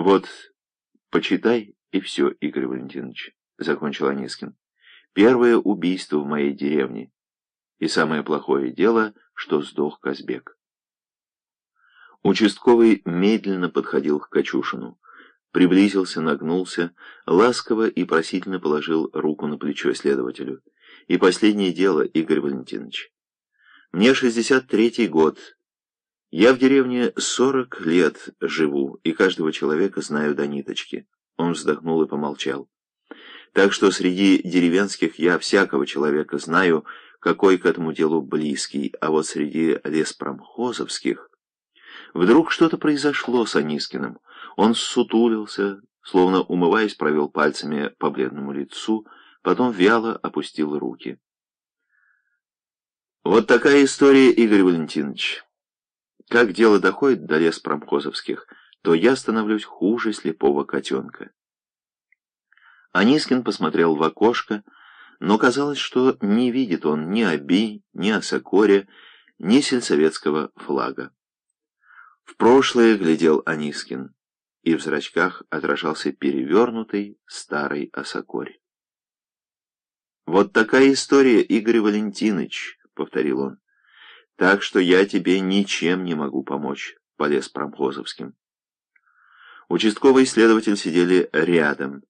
Вот, почитай, и все, Игорь Валентинович, — закончил Анискин. Первое убийство в моей деревне. И самое плохое дело, что сдох Казбек. Участковый медленно подходил к Качушину. Приблизился, нагнулся, ласково и просительно положил руку на плечо следователю. И последнее дело, Игорь Валентинович. Мне 63-й год. Я в деревне 40 лет живу, и каждого человека знаю до ниточки. Он вздохнул и помолчал. Так что среди деревенских я всякого человека знаю, какой к этому делу близкий, а вот среди леспромхозовских... Вдруг что-то произошло с Анискиным. Он сутулился, словно умываясь, провел пальцами по бледному лицу, потом вяло опустил руки. Вот такая история, Игорь Валентинович. Как дело доходит до леспромхозовских, то я становлюсь хуже слепого котенка. Анискин посмотрел в окошко, но казалось, что не видит он ни Оби, ни Осокоря, ни сельсоветского флага. В прошлое глядел Анискин, и в зрачках отражался перевернутый старый Осокорь. «Вот такая история, Игорь Валентинович», — повторил он. «Так что я тебе ничем не могу помочь», — полез промхозовским. Участковый следователь сидели рядом.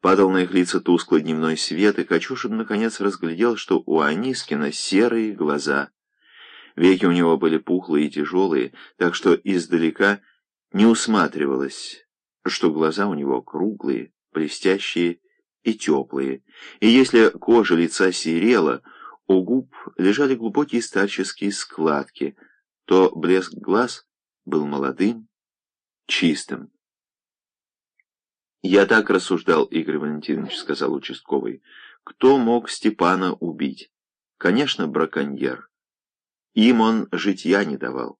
Падал на их лица тусклый дневной свет, и Качушин наконец разглядел, что у Анискина серые глаза. Веки у него были пухлые и тяжелые, так что издалека не усматривалось, что глаза у него круглые, блестящие и теплые. И если кожа лица серела, у губ лежали глубокие старческие складки, то блеск глаз был молодым, чистым. «Я так рассуждал, Игорь Валентинович», — сказал участковый. «Кто мог Степана убить? Конечно, браконьер. Им он житья не давал.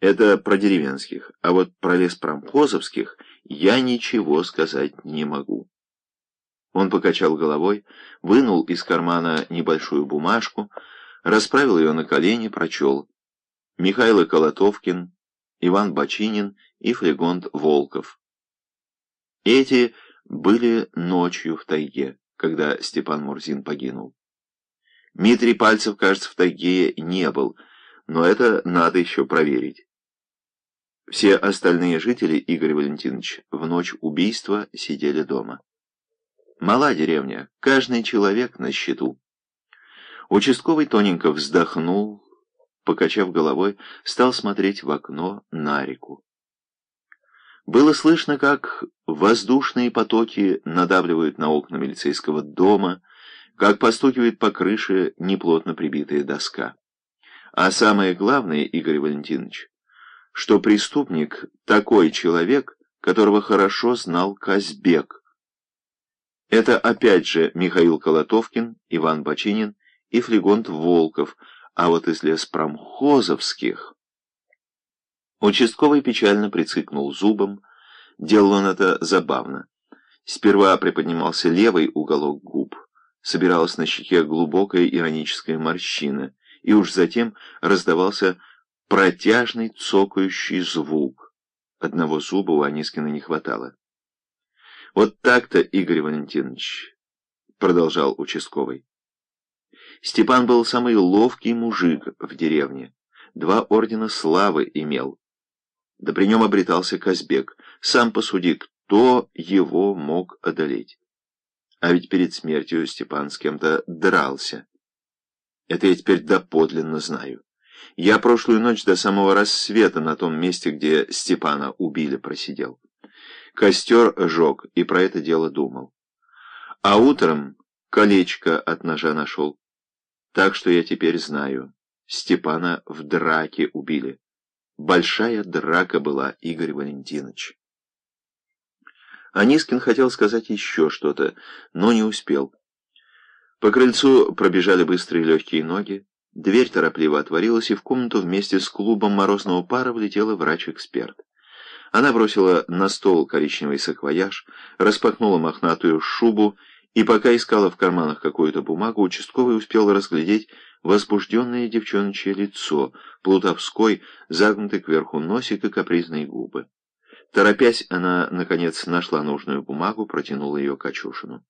Это про деревенских, а вот про леспромхозовских я ничего сказать не могу». Он покачал головой, вынул из кармана небольшую бумажку, расправил ее на колени, прочел. Михаил Колотовкин, Иван Бочинин и Флегонт Волков. Эти были ночью в тайге, когда Степан Мурзин погинул. Дмитрий Пальцев, кажется, в тайге не был, но это надо еще проверить. Все остальные жители, Игорь Валентинович, в ночь убийства сидели дома. Мала деревня, каждый человек на счету. Участковый тоненько вздохнул, покачав головой, стал смотреть в окно на реку. Было слышно, как воздушные потоки надавливают на окна милицейского дома, как постукивает по крыше неплотно прибитая доска. А самое главное, Игорь Валентинович, что преступник — такой человек, которого хорошо знал Казбек. Это опять же Михаил Колотовкин, Иван Бочинин и Флегонт Волков, а вот из леспромхозовских... Участковый печально прицикнул зубом. Делал он это забавно. Сперва приподнимался левый уголок губ, собиралась на щеке глубокая ироническая морщина, и уж затем раздавался протяжный цокающий звук. Одного зуба у Анискина не хватало. «Вот так-то, Игорь Валентинович», — продолжал участковый. Степан был самый ловкий мужик в деревне. Два ордена славы имел. Да при нем обретался Казбек. Сам посуди, кто его мог одолеть. А ведь перед смертью Степан с кем-то дрался. Это я теперь доподлинно знаю. Я прошлую ночь до самого рассвета на том месте, где Степана убили, просидел. Костер жег и про это дело думал. А утром колечко от ножа нашел. Так что я теперь знаю, Степана в драке убили. Большая драка была, Игорь Валентинович. Анискин хотел сказать еще что-то, но не успел. По крыльцу пробежали быстрые легкие ноги, дверь торопливо отворилась, и в комнату вместе с клубом морозного пара влетела врач-эксперт. Она бросила на стол коричневый саквояж, распахнула мохнатую шубу и, пока искала в карманах какую-то бумагу, участковый успел разглядеть возбужденное девчоночье лицо, плутовской, загнутый кверху носик и капризные губы. Торопясь, она, наконец, нашла нужную бумагу, протянула ее Качушину.